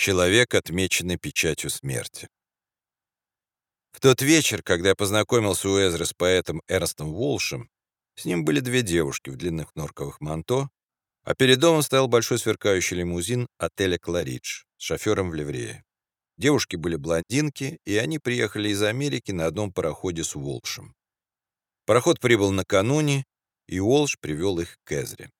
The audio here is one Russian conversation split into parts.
Человек, отмеченный печатью смерти. В тот вечер, когда я познакомился у Эзры с поэтом Эрнстом Волшем, с ним были две девушки в длинных норковых манто, а перед домом стоял большой сверкающий лимузин отеля «Кларидж» с шофером в ливрее. Девушки были блондинки, и они приехали из Америки на одном пароходе с Волшем. Пароход прибыл накануне, и Уолш привел их к Эзре.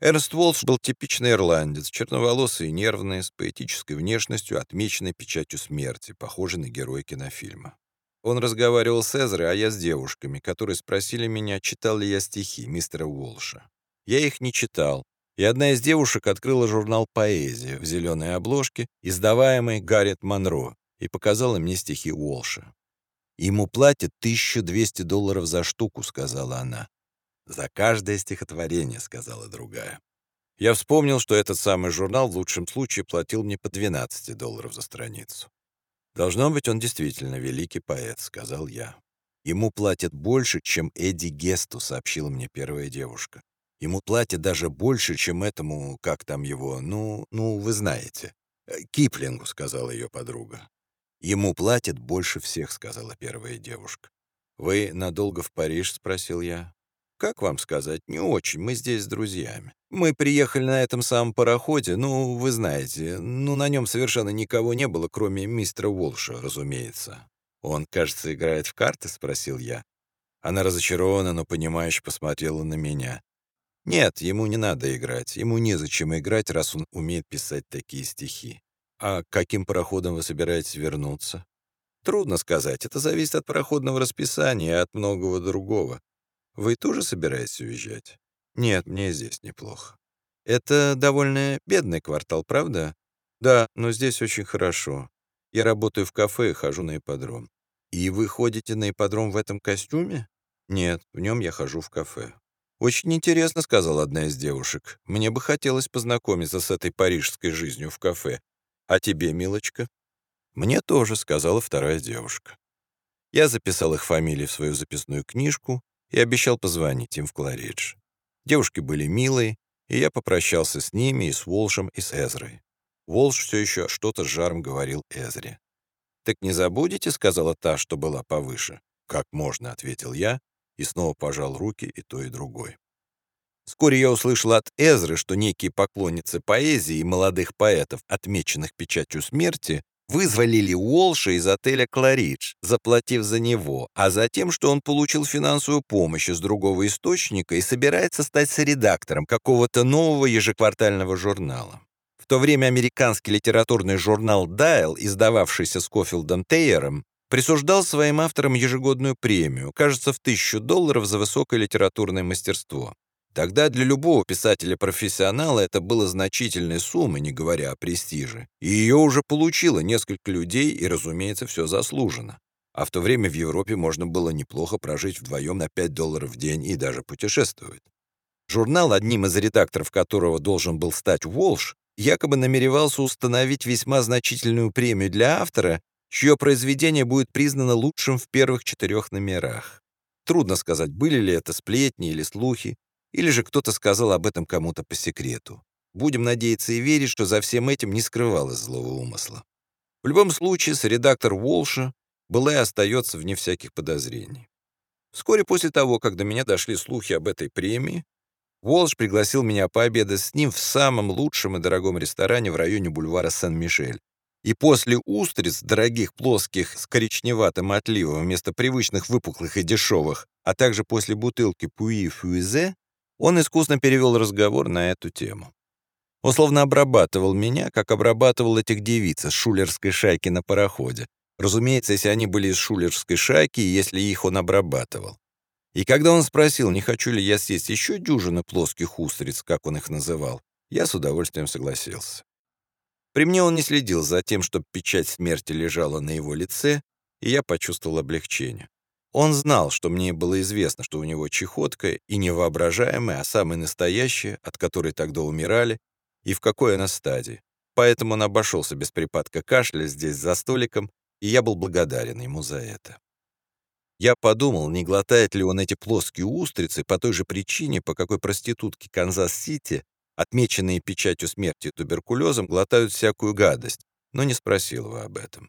Эрнст Волш был типичный ирландец, черноволосый и нервный, с поэтической внешностью, отмеченной печатью смерти, похожий на героя кинофильма. Он разговаривал с Эзрой, а я с девушками, которые спросили меня, читал ли я стихи мистера Уолша. Я их не читал, и одна из девушек открыла журнал «Поэзия» в зеленой обложке, издаваемый Гарриет Монро, и показала мне стихи Уолша. «Ему платят 1200 долларов за штуку», — сказала она. «За каждое стихотворение», — сказала другая. Я вспомнил, что этот самый журнал в лучшем случае платил мне по 12 долларов за страницу. «Должно быть, он действительно великий поэт», — сказал я. «Ему платят больше, чем Эдди Гесту», — сообщила мне первая девушка. «Ему платят даже больше, чем этому, как там его, ну, ну, вы знаете». «Э, «Киплингу», — сказала ее подруга. «Ему платят больше всех», — сказала первая девушка. «Вы надолго в Париж?» — спросил я. Как вам сказать, не очень, мы здесь с друзьями. Мы приехали на этом самом пароходе, ну, вы знаете, ну, на нем совершенно никого не было, кроме мистера Волша, разумеется. Он, кажется, играет в карты, спросил я. Она разочарована, но понимающе посмотрела на меня. Нет, ему не надо играть, ему незачем играть, раз он умеет писать такие стихи. А каким пароходом вы собираетесь вернуться? Трудно сказать, это зависит от пароходного расписания и от многого другого. Вы тоже собираетесь уезжать? Нет, мне здесь неплохо. Это довольно бедный квартал, правда? Да, но здесь очень хорошо. Я работаю в кафе и хожу на ипподром. И вы ходите на ипподром в этом костюме? Нет, в нем я хожу в кафе. «Очень интересно», — сказала одна из девушек. «Мне бы хотелось познакомиться с этой парижской жизнью в кафе. А тебе, милочка?» «Мне тоже», — сказала вторая девушка. Я записал их фамилии в свою записную книжку и обещал позвонить им в Кларидж. Девушки были милые, и я попрощался с ними и с Волшем, и с Эзрой. Волш все еще что-то с жаром говорил Эзре. «Так не забудете», — сказала та, что была повыше. «Как можно», — ответил я, и снова пожал руки и той, и другой. Вскоре я услышал от Эзры, что некие поклонницы поэзии и молодых поэтов, отмеченных печатью смерти, вызволили Уолша из отеля «Кларидж», заплатив за него, а затем, что он получил финансовую помощь из другого источника и собирается стать соредактором какого-то нового ежеквартального журнала. В то время американский литературный журнал «Дайл», издававшийся Скофилдом Тейером, присуждал своим авторам ежегодную премию, кажется, в тысячу долларов за высокое литературное мастерство. Тогда для любого писателя-профессионала это было значительной суммой, не говоря о престиже. И ее уже получило несколько людей, и, разумеется, все заслужено. А в то время в Европе можно было неплохо прожить вдвоем на 5 долларов в день и даже путешествовать. Журнал, одним из редакторов которого должен был стать Волш, якобы намеревался установить весьма значительную премию для автора, чье произведение будет признано лучшим в первых четырех номерах. Трудно сказать, были ли это сплетни или слухи, или же кто-то сказал об этом кому-то по секрету. Будем надеяться и верить, что за всем этим не скрывалось злого умысла. В любом случае, редактор Волша была и остается вне всяких подозрений. Вскоре после того, как до меня дошли слухи об этой премии, Волш пригласил меня пообедать с ним в самом лучшем и дорогом ресторане в районе бульвара Сен-Мишель. И после устриц, дорогих, плоских, с коричневатым отливом вместо привычных выпуклых и дешевых, а также после бутылки Пуи-Фюизе, он искусно перевел разговор на эту тему. Он словно обрабатывал меня, как обрабатывал этих девиц из шулерской шайки на пароходе. Разумеется, если они были из шулерской шайки, если их он обрабатывал. И когда он спросил, не хочу ли я съесть еще дюжины плоских устриц, как он их называл, я с удовольствием согласился. При мне он не следил за тем, чтобы печать смерти лежала на его лице, и я почувствовал облегчение. Он знал, что мне было известно, что у него чехотка и невоображаемая, а самая настоящая, от которой тогда умирали, и в какой она стадии. Поэтому он обошелся без припадка кашля здесь за столиком, и я был благодарен ему за это. Я подумал, не глотает ли он эти плоские устрицы по той же причине, по какой проститутки Канзас-Сити отмеченные печатью смерти туберкулезом, глотают всякую гадость, но не спросил его об этом.